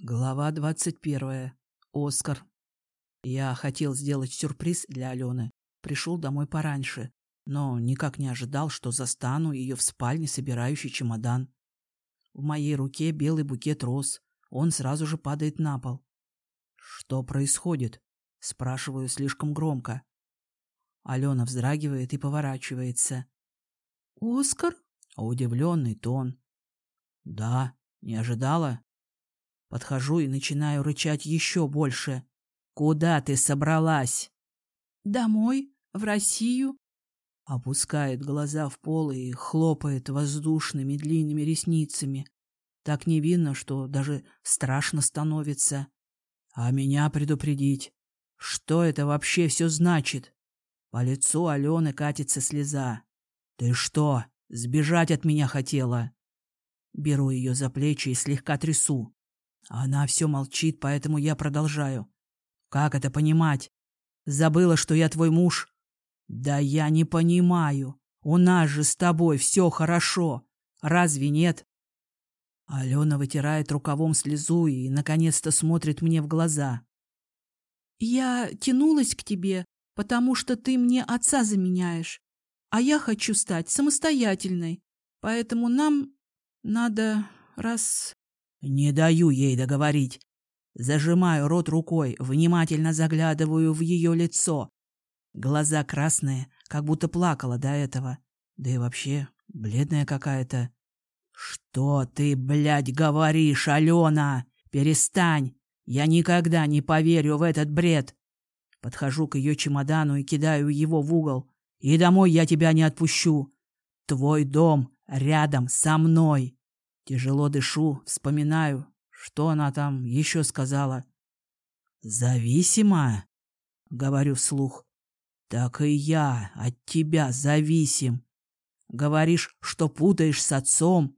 Глава двадцать первая. Оскар. Я хотел сделать сюрприз для Алены. Пришел домой пораньше, но никак не ожидал, что застану ее в спальне, собирающий чемодан. В моей руке белый букет роз. Он сразу же падает на пол. «Что происходит?» — спрашиваю слишком громко. Алена вздрагивает и поворачивается. «Оскар?» — удивленный тон. «Да, не ожидала?» Подхожу и начинаю рычать еще больше. «Куда ты собралась?» «Домой, в Россию». Опускает глаза в пол и хлопает воздушными длинными ресницами. Так невинно, что даже страшно становится. А меня предупредить. Что это вообще все значит? По лицу Алены катится слеза. «Ты что, сбежать от меня хотела?» Беру ее за плечи и слегка трясу. Она все молчит, поэтому я продолжаю. Как это понимать? Забыла, что я твой муж? Да я не понимаю. У нас же с тобой все хорошо. Разве нет? Алена вытирает рукавом слезу и, наконец-то, смотрит мне в глаза. Я тянулась к тебе, потому что ты мне отца заменяешь, а я хочу стать самостоятельной, поэтому нам надо раз не даю ей договорить. Зажимаю рот рукой, внимательно заглядываю в ее лицо. Глаза красные, как будто плакала до этого. Да и вообще, бледная какая-то. «Что ты, блядь, говоришь, Алена? Перестань! Я никогда не поверю в этот бред!» Подхожу к ее чемодану и кидаю его в угол. «И домой я тебя не отпущу. Твой дом рядом со мной!» Тяжело дышу, вспоминаю, что она там еще сказала. «Зависима?» — говорю вслух. «Так и я от тебя зависим. Говоришь, что путаешь с отцом.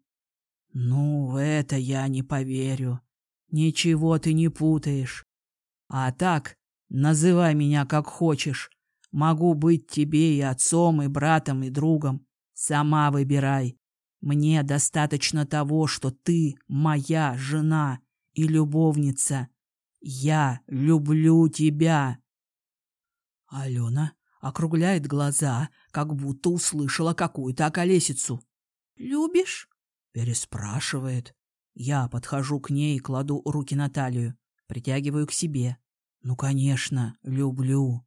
Ну, в это я не поверю. Ничего ты не путаешь. А так, называй меня как хочешь. Могу быть тебе и отцом, и братом, и другом. Сама выбирай. Мне достаточно того, что ты моя жена и любовница. Я люблю тебя. Алена округляет глаза, как будто услышала какую-то околесицу. «Любишь?» — переспрашивает. Я подхожу к ней и кладу руки на талию, притягиваю к себе. «Ну, конечно, люблю».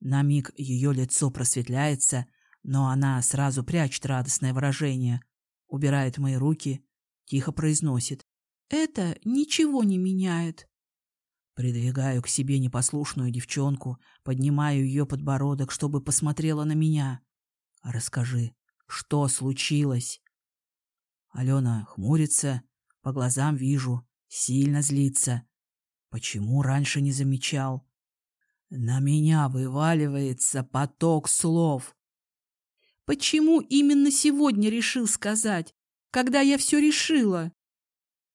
На миг ее лицо просветляется, но она сразу прячет радостное выражение, убирает мои руки, тихо произносит. «Это ничего не меняет». Придвигаю к себе непослушную девчонку, поднимаю ее подбородок, чтобы посмотрела на меня. «Расскажи, что случилось?» Алена хмурится, по глазам вижу, сильно злится. Почему раньше не замечал? На меня вываливается поток слов. Почему именно сегодня решил сказать, когда я все решила?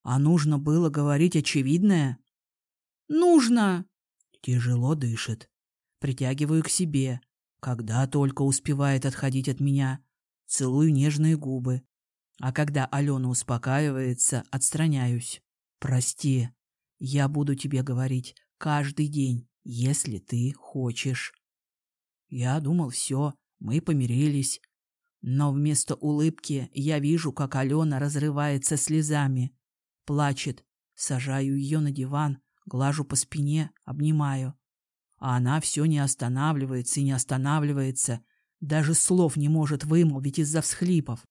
А нужно было говорить очевидное? Нужно. Тяжело дышит. Притягиваю к себе, когда только успевает отходить от меня. Целую нежные губы. А когда Алена успокаивается, отстраняюсь. Прости, я буду тебе говорить каждый день, если ты хочешь. Я думал, все, мы помирились. Но вместо улыбки я вижу, как Алена разрывается слезами. Плачет. Сажаю ее на диван, глажу по спине, обнимаю. А она все не останавливается и не останавливается. Даже слов не может вымолвить из-за всхлипов.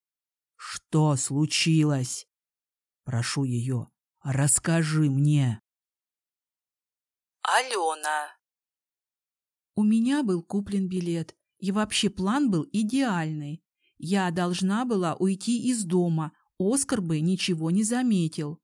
Что случилось? Прошу ее. Расскажи мне. Алена. У меня был куплен билет. И вообще план был идеальный. Я должна была уйти из дома, Оскар бы ничего не заметил.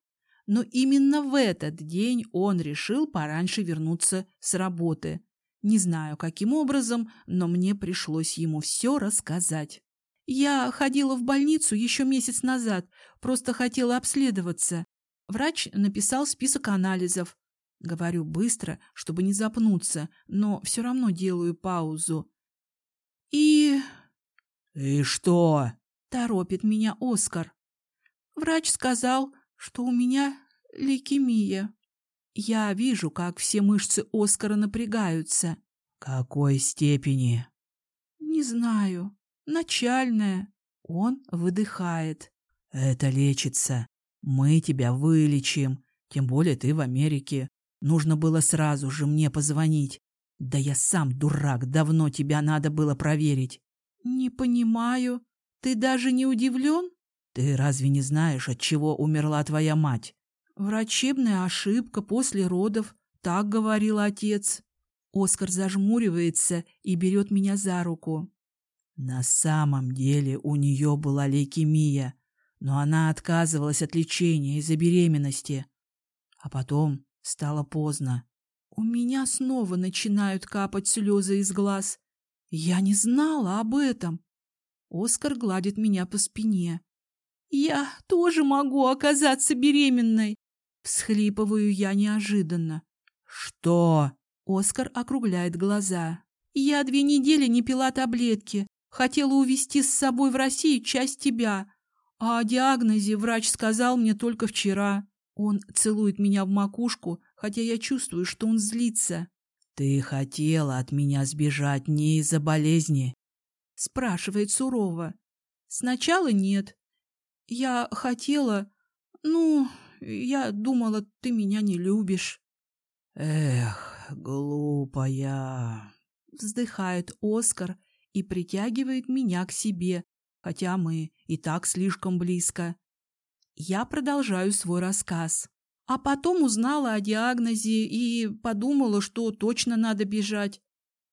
Но именно в этот день он решил пораньше вернуться с работы. Не знаю, каким образом, но мне пришлось ему все рассказать. Я ходила в больницу еще месяц назад, просто хотела обследоваться. Врач написал список анализов. Говорю быстро, чтобы не запнуться, но все равно делаю паузу. И... И что? Торопит меня Оскар. Врач сказал, что у меня Лейкемия. Я вижу, как все мышцы Оскара напрягаются. Какой степени? Не знаю. Начальная. Он выдыхает. Это лечится. Мы тебя вылечим. Тем более ты в Америке. Нужно было сразу же мне позвонить. Да я сам дурак, давно тебя надо было проверить. Не понимаю. Ты даже не удивлен? Ты разве не знаешь, от чего умерла твоя мать? Врачебная ошибка после родов, так говорил отец. Оскар зажмуривается и берет меня за руку. На самом деле у нее была лейкемия, но она отказывалась от лечения из-за беременности. А потом стало поздно. У меня снова начинают капать слезы из глаз. Я не знала об этом. Оскар гладит меня по спине. Я тоже могу оказаться беременной. Всхлипываю я неожиданно. Что? Оскар округляет глаза. Я две недели не пила таблетки. Хотела увезти с собой в Россию часть тебя. А о диагнозе врач сказал мне только вчера. Он целует меня в макушку, хотя я чувствую, что он злится. «Ты хотела от меня сбежать не из-за болезни?» Спрашивает сурово. «Сначала нет. Я хотела... Ну, я думала, ты меня не любишь». «Эх, глупая...» Вздыхает Оскар и притягивает меня к себе, хотя мы и так слишком близко. Я продолжаю свой рассказ. А потом узнала о диагнозе и подумала, что точно надо бежать.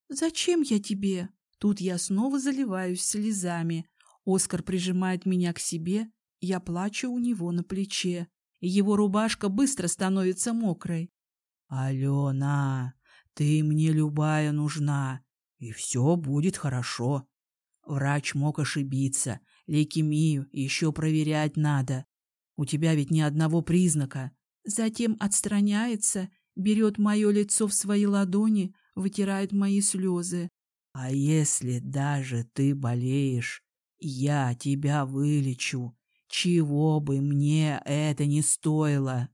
«Зачем я тебе?» Тут я снова заливаюсь слезами. Оскар прижимает меня к себе, я плачу у него на плече. Его рубашка быстро становится мокрой. «Алена, ты мне любая нужна, и все будет хорошо. Врач мог ошибиться, лейкемию еще проверять надо. У тебя ведь ни одного признака. Затем отстраняется, берет мое лицо в свои ладони, вытирает мои слезы. А если даже ты болеешь, я тебя вылечу, чего бы мне это ни стоило.